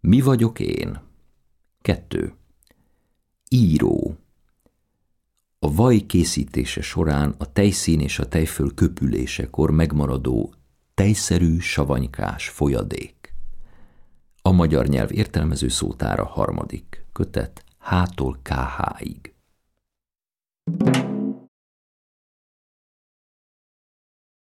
Mi vagyok én? Kettő. Író. A vaj készítése során a tejszín és a tejföl köpülésekor megmaradó tejszerű savanykás folyadék. A magyar nyelv értelmező szótára harmadik kötet H-tól KH-ig.